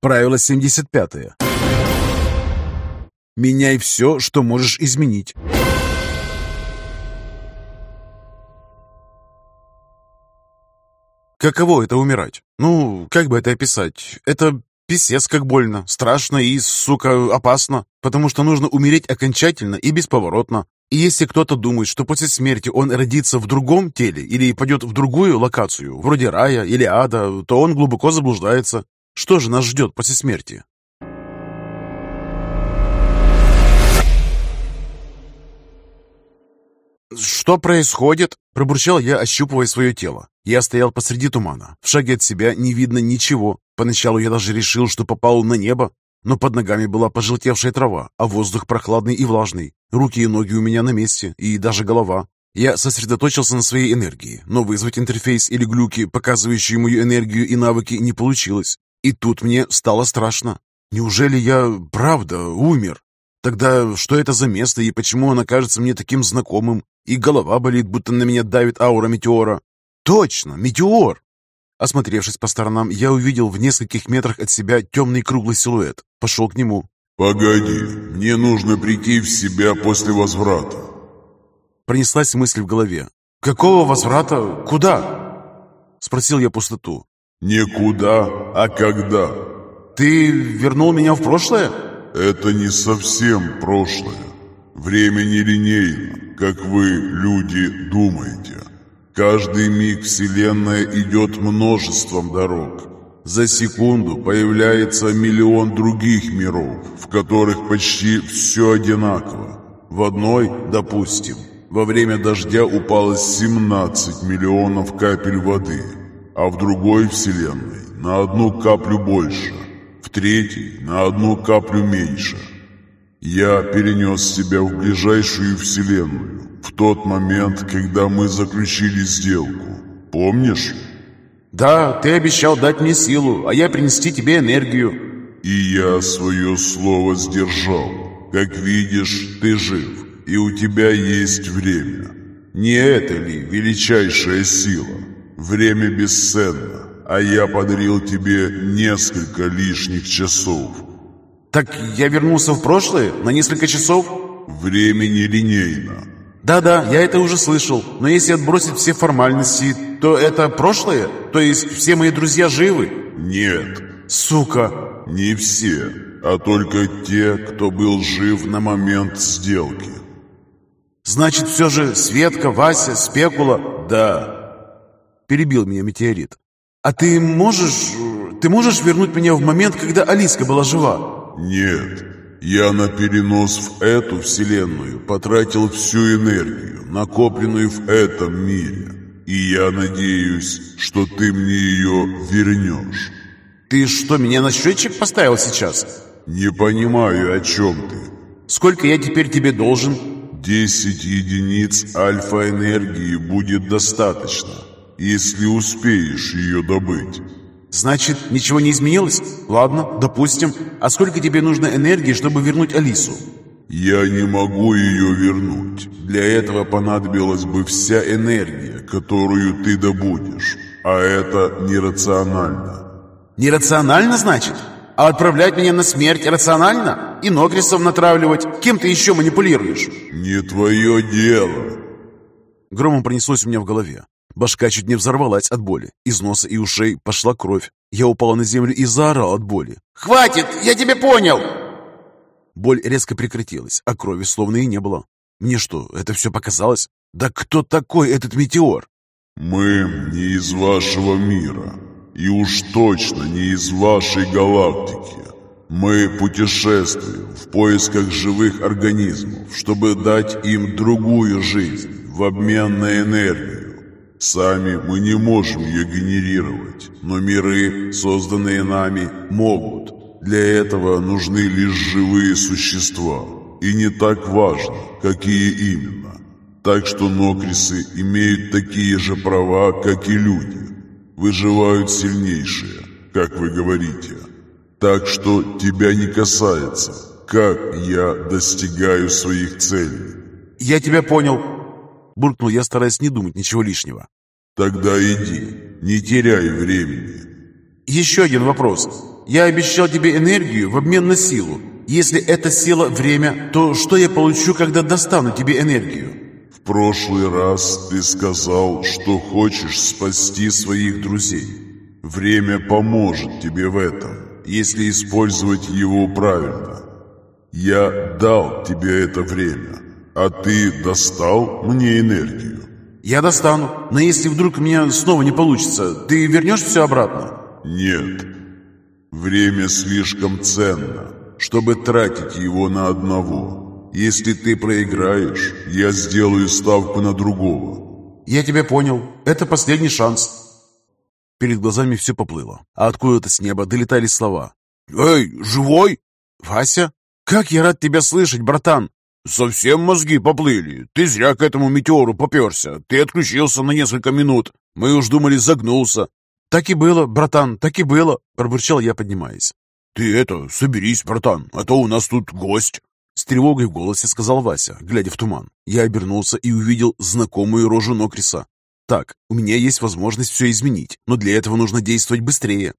Правило 75. Меняй все, что можешь изменить. Каково это умирать? Ну, как бы это описать? Это писец как больно, страшно и, сука, опасно, потому что нужно умереть окончательно и бесповоротно. И если кто-то думает, что после смерти он родится в другом теле или пойдет в другую локацию, вроде рая или ада, то он глубоко заблуждается. Что же нас ждет после смерти? «Что происходит?» – пробурчал я, ощупывая свое тело. Я стоял посреди тумана. В шаге от себя не видно ничего. Поначалу я даже решил, что попал на небо. Но под ногами была пожелтевшая трава, а воздух прохладный и влажный. Руки и ноги у меня на месте, и даже голова. Я сосредоточился на своей энергии, но вызвать интерфейс или глюки, показывающие мою энергию и навыки, не получилось. И тут мне стало страшно. Неужели я правда умер? Тогда что это за место и почему оно кажется мне таким знакомым? И голова болит, будто на меня давит аура метеора. Точно, метеор! Осмотревшись по сторонам, я увидел в нескольких метрах от себя темный круглый силуэт. Пошел к нему. «Погоди, мне нужно прийти в себя после возврата». Пронеслась мысль в голове. «Какого возврата? Куда?» Спросил я пустоту. «Не куда, а когда». «Ты вернул меня в прошлое?» Это не совсем прошлое. Время не линейно, как вы, люди, думаете. Каждый миг Вселенная идет множеством дорог. За секунду появляется миллион других миров, в которых почти все одинаково. В одной, допустим, во время дождя упало 17 миллионов капель воды, а в другой Вселенной на одну каплю больше – в третий на одну каплю меньше. Я перенес себя в ближайшую вселенную, в тот момент, когда мы заключили сделку. Помнишь? Да, ты обещал дать мне силу, а я принести тебе энергию. И я свое слово сдержал. Как видишь, ты жив, и у тебя есть время. Не это ли величайшая сила? Время бесценно а я подарил тебе несколько лишних часов. Так я вернулся в прошлое на несколько часов? Времени линейно. Да-да, я это уже слышал. Но если отбросить все формальности, то это прошлое? То есть все мои друзья живы? Нет. Сука. Не все, а только те, кто был жив на момент сделки. Значит, все же Светка, Вася, Спекула? Да. Перебил меня метеорит. «А ты можешь... ты можешь вернуть меня в момент, когда Алиска была жива?» «Нет. Я на перенос в эту вселенную потратил всю энергию, накопленную в этом мире. И я надеюсь, что ты мне ее вернешь». «Ты что, меня на счетчик поставил сейчас?» «Не понимаю, о чем ты». «Сколько я теперь тебе должен?» «Десять единиц альфа-энергии будет достаточно» если успеешь ее добыть. Значит, ничего не изменилось? Ладно, допустим. А сколько тебе нужно энергии, чтобы вернуть Алису? Я не могу ее вернуть. Для этого понадобилась бы вся энергия, которую ты добудешь. А это нерационально. Нерационально, значит? А отправлять меня на смерть рационально? И Нокрисов натравливать? Кем ты еще манипулируешь? Не твое дело. Громом пронеслось у меня в голове. Башка чуть не взорвалась от боли. Из носа и ушей пошла кровь. Я упала на землю и заорал от боли. «Хватит! Я тебя понял!» Боль резко прекратилась, а крови словно и не было. Мне что, это все показалось? Да кто такой этот метеор? Мы не из вашего мира. И уж точно не из вашей галактики. Мы путешествуем в поисках живых организмов, чтобы дать им другую жизнь в обмен на энергию. Сами мы не можем ее генерировать, но миры, созданные нами, могут. Для этого нужны лишь живые существа, и не так важно, какие именно. Так что нокрисы имеют такие же права, как и люди. Выживают сильнейшие, как вы говорите. Так что тебя не касается, как я достигаю своих целей. «Я тебя понял», Буркнул я, стараясь не думать ничего лишнего. «Тогда иди, не теряй времени». «Еще один вопрос. Я обещал тебе энергию в обмен на силу. Если это сила время, то что я получу, когда достану тебе энергию? В прошлый раз ты сказал, что хочешь спасти своих друзей. Время поможет тебе в этом, если использовать его правильно. Я дал тебе это время, а ты достал мне энергию. Я достану, но если вдруг у меня снова не получится, ты вернешь все обратно? Нет. Время слишком ценно, чтобы тратить его на одного. Если ты проиграешь, я сделаю ставку на другого. Я тебя понял. Это последний шанс. Перед глазами все поплыло, а откуда-то с неба долетали слова. «Эй, живой?» «Вася? Как я рад тебя слышать, братан!» «Совсем мозги поплыли. Ты зря к этому метеору поперся. Ты отключился на несколько минут. Мы уж думали, загнулся». «Так и было, братан, так и было», — пробурчал я, поднимаясь. «Ты это, соберись, братан, а то у нас тут гость». С тревогой в голосе сказал Вася, глядя в туман. Я обернулся и увидел знакомую рожу Нокриса. «Так, у меня есть возможность все изменить, но для этого нужно действовать быстрее.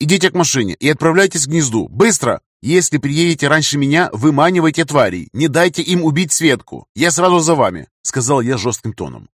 Идите к машине и отправляйтесь к гнезду. Быстро! Если приедете раньше меня, выманивайте тварей. Не дайте им убить Светку. Я сразу за вами», — сказал я жестким тоном.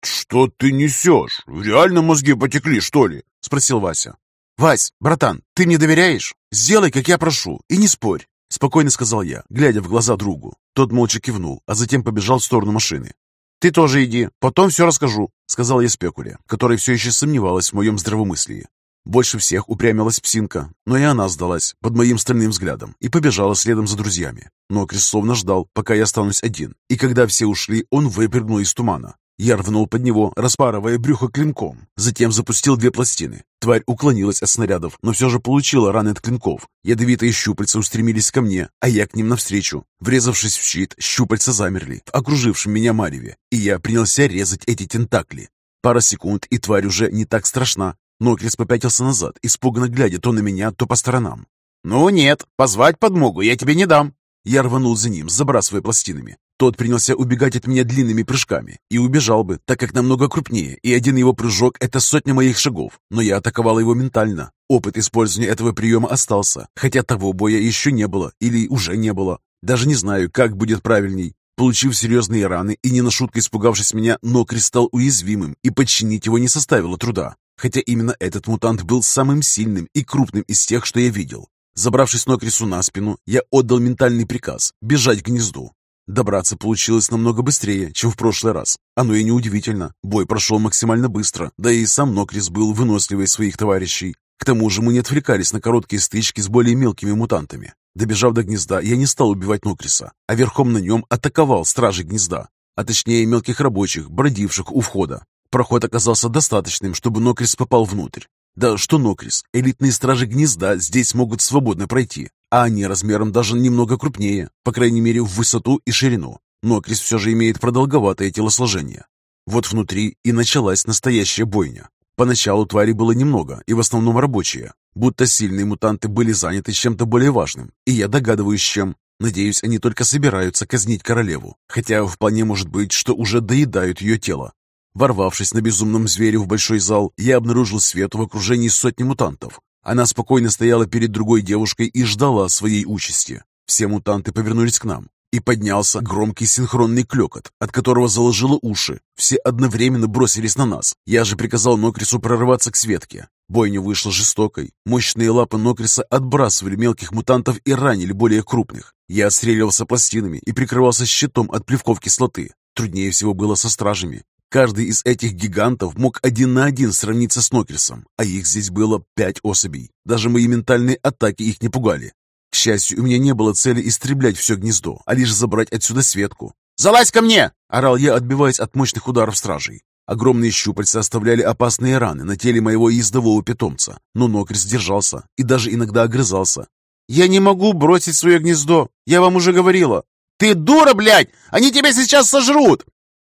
«Что ты несешь? Реально мозги потекли, что ли?» — спросил Вася. «Вась, братан, ты мне доверяешь? Сделай, как я прошу, и не спорь», — спокойно сказал я, глядя в глаза другу. Тот молча кивнул, а затем побежал в сторону машины. «Ты тоже иди, потом все расскажу», — сказал я спекуле, которая все еще сомневалась в моем здравомыслии. Больше всех упрямилась псинка, но и она сдалась под моим стальным взглядом и побежала следом за друзьями. Но Крестовно ждал, пока я останусь один, и когда все ушли, он выпрыгнул из тумана. Я рванул под него, распарывая брюхо клинком. Затем запустил две пластины. Тварь уклонилась от снарядов, но все же получила раны от клинков. Ядовитые щупальца устремились ко мне, а я к ним навстречу. Врезавшись в щит, щупальца замерли в окружившем меня мареве, и я принялся резать эти тентакли. Пара секунд, и тварь уже не так страшна. Нокрис попятился назад, испуганно глядя то на меня, то по сторонам. «Ну нет, позвать подмогу я тебе не дам!» Я рванул за ним, забрасывая пластинами. Тот принялся убегать от меня длинными прыжками и убежал бы, так как намного крупнее, и один его прыжок — это сотня моих шагов. Но я атаковал его ментально. Опыт использования этого приема остался, хотя того боя еще не было или уже не было. Даже не знаю, как будет правильней. Получив серьезные раны и не на шутку испугавшись меня, Нокрис стал уязвимым, и подчинить его не составило труда. Хотя именно этот мутант был самым сильным и крупным из тех, что я видел. Забравшись Нокрису на спину, я отдал ментальный приказ – бежать к гнезду. Добраться получилось намного быстрее, чем в прошлый раз. Оно и неудивительно. Бой прошел максимально быстро, да и сам Нокрис был выносливый своих товарищей. К тому же мы не отвлекались на короткие стычки с более мелкими мутантами. Добежав до гнезда, я не стал убивать Нокриса, а верхом на нем атаковал стражи гнезда, а точнее мелких рабочих, бродивших у входа. Проход оказался достаточным, чтобы Нокрис попал внутрь. Да что Нокрис, элитные стражи гнезда здесь могут свободно пройти, а они размером даже немного крупнее, по крайней мере в высоту и ширину. Нокрис все же имеет продолговатое телосложение. Вот внутри и началась настоящая бойня. Поначалу твари было немного, и в основном рабочие, будто сильные мутанты были заняты чем-то более важным, и я догадываюсь, чем. Надеюсь, они только собираются казнить королеву, хотя вполне может быть, что уже доедают ее тело. Ворвавшись на безумном звере в большой зал, я обнаружил Свету в окружении сотни мутантов. Она спокойно стояла перед другой девушкой и ждала своей участи. Все мутанты повернулись к нам, и поднялся громкий синхронный клекот, от которого заложило уши. Все одновременно бросились на нас. Я же приказал Нокрису прорываться к Светке. Бойня вышла жестокой. Мощные лапы Нокриса отбрасывали мелких мутантов и ранили более крупных. Я отстреливался пластинами и прикрывался щитом от плевков кислоты. Труднее всего было со стражами. Каждый из этих гигантов мог один на один сравниться с Нокрисом, а их здесь было пять особей. Даже мои ментальные атаки их не пугали. К счастью, у меня не было цели истреблять все гнездо, а лишь забрать отсюда Светку. «Залазь ко мне!» – орал я, отбиваясь от мощных ударов стражей. Огромные щупальца оставляли опасные раны на теле моего ездового питомца, но Нокрис держался и даже иногда огрызался. «Я не могу бросить свое гнездо, я вам уже говорила!» «Ты дура, блядь! Они тебя сейчас сожрут!»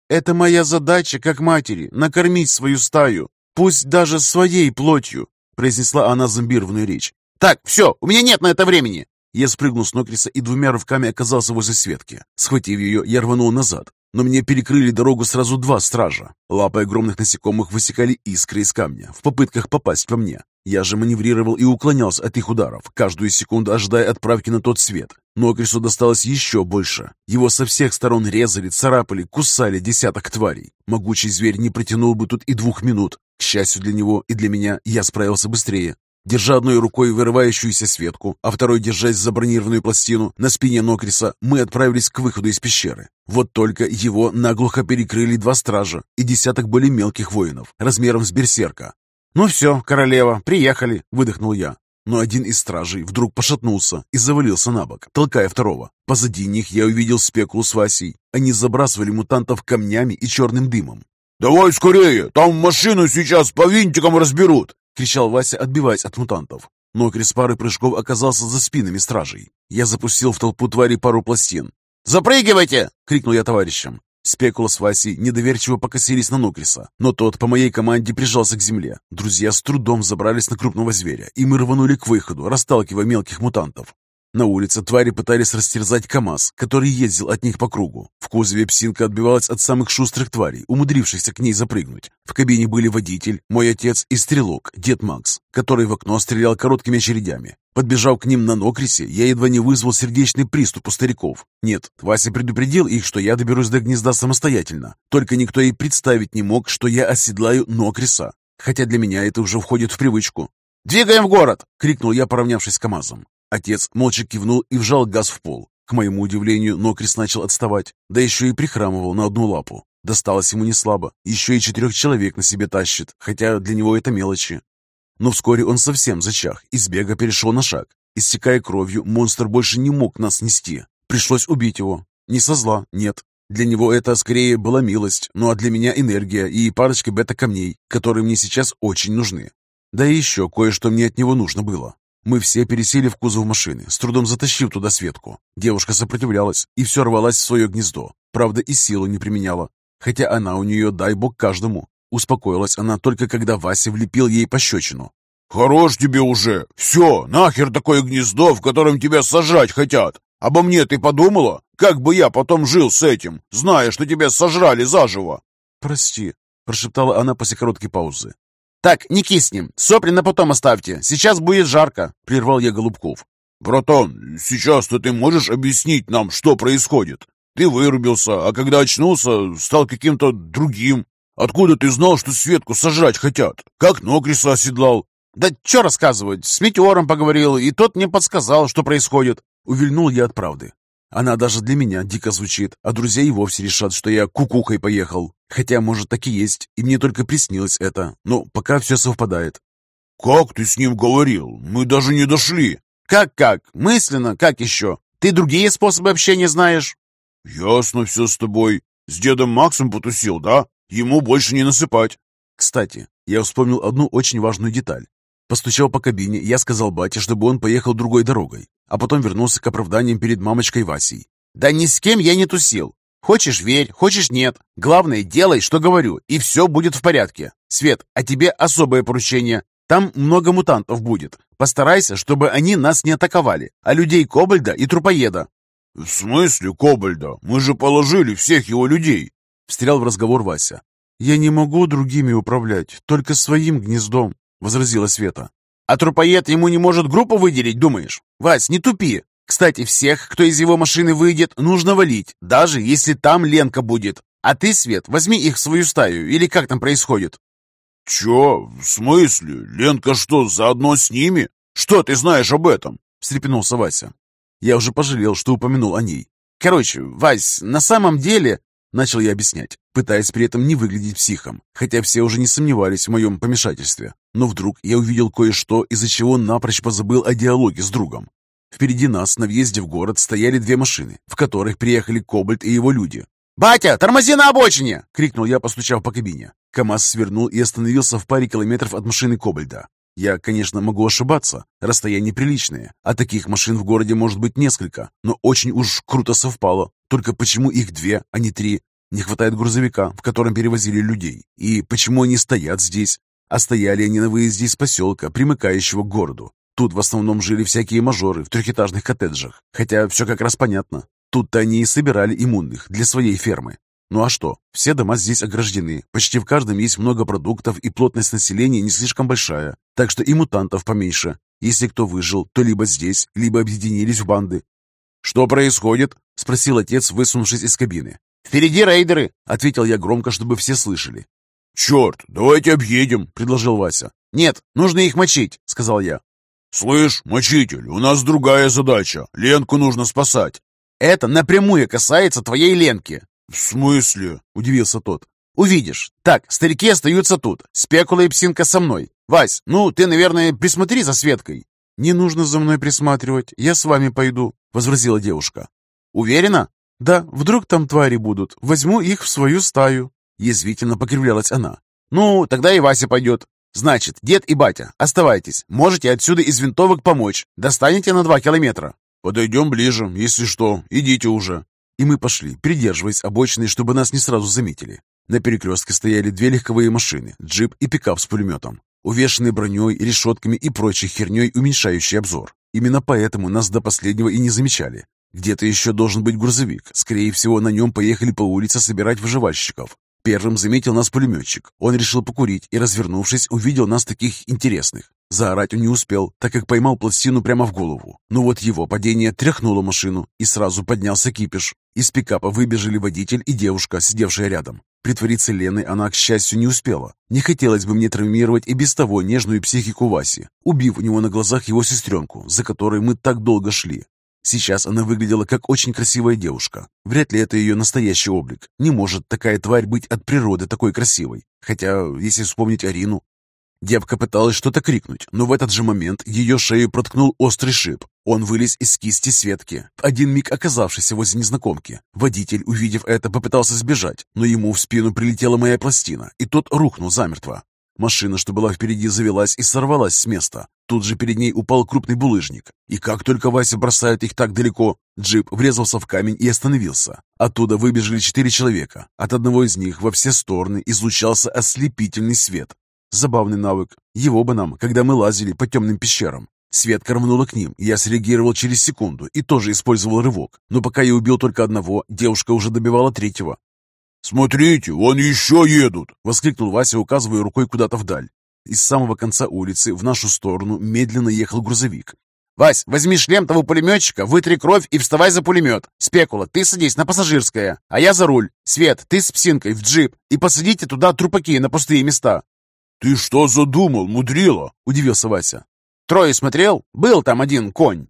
Это моя задача, как матери, накормить свою стаю, пусть даже своей плотью», произнесла она зомбированную речь. «Так, все, у меня нет на это времени!» Я спрыгнул с Нокриса и двумя рывками оказался возле Светки. Схватив ее, я рванул назад, но мне перекрыли дорогу сразу два стража. Лапы огромных насекомых высекали искры из камня в попытках попасть по мне. Я же маневрировал и уклонялся от их ударов, каждую секунду ожидая отправки на тот свет. Но Крису досталось еще больше. Его со всех сторон резали, царапали, кусали десяток тварей. Могучий зверь не протянул бы тут и двух минут. К счастью для него и для меня, я справился быстрее. Держа одной рукой вырывающуюся светку, а второй держась за бронированную пластину на спине Нокриса, мы отправились к выходу из пещеры. Вот только его наглухо перекрыли два стража и десяток более мелких воинов, размером с берсерка. «Ну все, королева, приехали!» — выдохнул я. Но один из стражей вдруг пошатнулся и завалился на бок, толкая второго. Позади них я увидел спекулу с Васей. Они забрасывали мутантов камнями и черным дымом. «Давай скорее! Там машину сейчас по винтикам разберут!» — кричал Вася, отбиваясь от мутантов. Но Крис пары прыжков оказался за спинами стражей. Я запустил в толпу твари пару пластин. «Запрыгивайте!» — крикнул я товарищам. Спекула с Васей недоверчиво покосились на Нукриса, но тот по моей команде прижался к земле. Друзья с трудом забрались на крупного зверя, и мы рванули к выходу, расталкивая мелких мутантов. На улице твари пытались растерзать КамАЗ, который ездил от них по кругу. В кузове псинка отбивалась от самых шустрых тварей, умудрившихся к ней запрыгнуть. В кабине были водитель, мой отец и стрелок, дед Макс, который в окно стрелял короткими очередями. Подбежав к ним на Нокрисе, я едва не вызвал сердечный приступ у стариков. Нет, Вася предупредил их, что я доберусь до гнезда самостоятельно. Только никто и представить не мог, что я оседлаю Нокриса. Хотя для меня это уже входит в привычку. «Двигаем в город!» — крикнул я, поравнявшись с КамАЗом. Отец молча кивнул и вжал газ в пол. К моему удивлению, Нокрис начал отставать, да еще и прихрамывал на одну лапу. Досталось ему не слабо, еще и четырех человек на себе тащит, хотя для него это мелочи. Но вскоре он совсем зачах и с бега перешел на шаг. Истекая кровью, монстр больше не мог нас нести. Пришлось убить его. Не со зла, нет. Для него это скорее была милость, ну а для меня энергия и парочка бета-камней, которые мне сейчас очень нужны. Да и еще кое-что мне от него нужно было. Мы все пересели в кузов машины, с трудом затащив туда Светку. Девушка сопротивлялась и все рвалась в свое гнездо. Правда, и силу не применяла. Хотя она у нее, дай бог, каждому. Успокоилась она только когда Вася влепил ей пощечину. «Хорош тебе уже! Все, нахер такое гнездо, в котором тебя сажать хотят! Обо мне ты подумала? Как бы я потом жил с этим, зная, что тебя сожрали заживо?» «Прости», — прошептала она после короткой паузы. «Так, не киснем, сопли на потом оставьте, сейчас будет жарко», — прервал я Голубков. «Братан, сейчас-то ты можешь объяснить нам, что происходит? Ты вырубился, а когда очнулся, стал каким-то другим. Откуда ты знал, что Светку сожрать хотят? Как Нокриса оседлал?» «Да что рассказывать, с Метеором поговорил, и тот мне подсказал, что происходит». Увильнул я от правды. Она даже для меня дико звучит, а друзья и вовсе решат, что я кукухой поехал. Хотя, может, так и есть, и мне только приснилось это, но пока все совпадает. «Как ты с ним говорил? Мы даже не дошли!» «Как-как? Мысленно? Как еще? Ты другие способы общения знаешь?» «Ясно все с тобой. С дедом Максом потусил, да? Ему больше не насыпать». Кстати, я вспомнил одну очень важную деталь. Постучал по кабине, я сказал бате, чтобы он поехал другой дорогой, а потом вернулся к оправданиям перед мамочкой Васей. «Да ни с кем я не тусил. Хочешь верь, хочешь нет. Главное, делай, что говорю, и все будет в порядке. Свет, а тебе особое поручение. Там много мутантов будет. Постарайся, чтобы они нас не атаковали, а людей Кобальда и Трупоеда». «В смысле Кобальда? Мы же положили всех его людей!» Встрял в разговор Вася. «Я не могу другими управлять, только своим гнездом», — возразила Света. «А трупоед ему не может группу выделить, думаешь? Вась, не тупи. Кстати, всех, кто из его машины выйдет, нужно валить, даже если там Ленка будет. А ты, Свет, возьми их в свою стаю, или как там происходит?» «Чё? В смысле? Ленка что, заодно с ними? Что ты знаешь об этом?» — встрепенулся Вася. Я уже пожалел, что упомянул о ней. «Короче, Вась, на самом деле...» Начал я объяснять, пытаясь при этом не выглядеть психом, хотя все уже не сомневались в моем помешательстве. Но вдруг я увидел кое-что, из-за чего напрочь позабыл о диалоге с другом. Впереди нас на въезде в город стояли две машины, в которых приехали Кобальт и его люди. «Батя, тормози на обочине!» — крикнул я, постучав по кабине. КамАЗ свернул и остановился в паре километров от машины Кобальда. Я, конечно, могу ошибаться, расстояние приличное, а таких машин в городе может быть несколько, но очень уж круто совпало. Только почему их две, а не три? Не хватает грузовика, в котором перевозили людей. И почему они стоят здесь? А стояли они на выезде из поселка, примыкающего к городу. Тут в основном жили всякие мажоры в трехэтажных коттеджах. Хотя все как раз понятно. Тут-то они и собирали иммунных для своей фермы. Ну а что? Все дома здесь ограждены. Почти в каждом есть много продуктов, и плотность населения не слишком большая. Так что и мутантов поменьше. Если кто выжил, то либо здесь, либо объединились в банды. «Что происходит?» — спросил отец, высунувшись из кабины. «Впереди рейдеры!» — ответил я громко, чтобы все слышали. «Черт, давайте объедем!» — предложил Вася. «Нет, нужно их мочить!» — сказал я. «Слышь, мочитель, у нас другая задача. Ленку нужно спасать». «Это напрямую касается твоей Ленки». «В смысле?» — удивился тот. «Увидишь. Так, старики остаются тут. Спекула и Псинка со мной. Вась, ну, ты, наверное, присмотри за Светкой». «Не нужно за мной присматривать. Я с вами пойду», — возразила девушка. «Уверена?» «Да, вдруг там твари будут. Возьму их в свою стаю». Язвительно покривлялась она. «Ну, тогда и Вася пойдет. Значит, дед и батя, оставайтесь. Можете отсюда из винтовок помочь. Достанете на два километра». «Подойдем ближе. Если что, идите уже». И мы пошли, придерживаясь обочины, чтобы нас не сразу заметили. На перекрестке стояли две легковые машины, джип и пикап с пулеметом, увешанные броней, решетками и прочей херней, уменьшающей обзор. Именно поэтому нас до последнего и не замечали. Где-то еще должен быть грузовик. Скорее всего, на нем поехали по улице собирать выживальщиков. Первым заметил нас пулеметчик. Он решил покурить и, развернувшись, увидел нас таких интересных. Заорать он не успел, так как поймал пластину прямо в голову. Но вот его падение тряхнуло машину, и сразу поднялся кипиш. Из пикапа выбежали водитель и девушка, сидевшая рядом. Притвориться Леной она, к счастью, не успела. Не хотелось бы мне травмировать и без того нежную психику Васи, убив у него на глазах его сестренку, за которой мы так долго шли. Сейчас она выглядела как очень красивая девушка. Вряд ли это ее настоящий облик. Не может такая тварь быть от природы такой красивой. Хотя, если вспомнить Арину... Девка пыталась что-то крикнуть, но в этот же момент ее шею проткнул острый шип. Он вылез из кисти Светки, один миг оказавшийся возле незнакомки. Водитель, увидев это, попытался сбежать, но ему в спину прилетела моя пластина, и тот рухнул замертво. Машина, что была впереди, завелась и сорвалась с места. Тут же перед ней упал крупный булыжник. И как только Вася бросает их так далеко, джип врезался в камень и остановился. Оттуда выбежали четыре человека. От одного из них во все стороны излучался ослепительный свет. Забавный навык. Его бы нам, когда мы лазили по темным пещерам. Свет рванула к ним, я среагировал через секунду и тоже использовал рывок. Но пока я убил только одного, девушка уже добивала третьего. «Смотрите, вон еще едут!» — воскликнул Вася, указывая рукой куда-то вдаль. Из самого конца улицы в нашу сторону медленно ехал грузовик. «Вась, возьми шлем того пулеметчика, вытри кровь и вставай за пулемет. Спекула, ты садись на пассажирское, а я за руль. Свет, ты с псинкой в джип и посадите туда трупаки на пустые места». «Ты что задумал, мудрила?» — удивился Вася. «Трое смотрел? Был там один конь.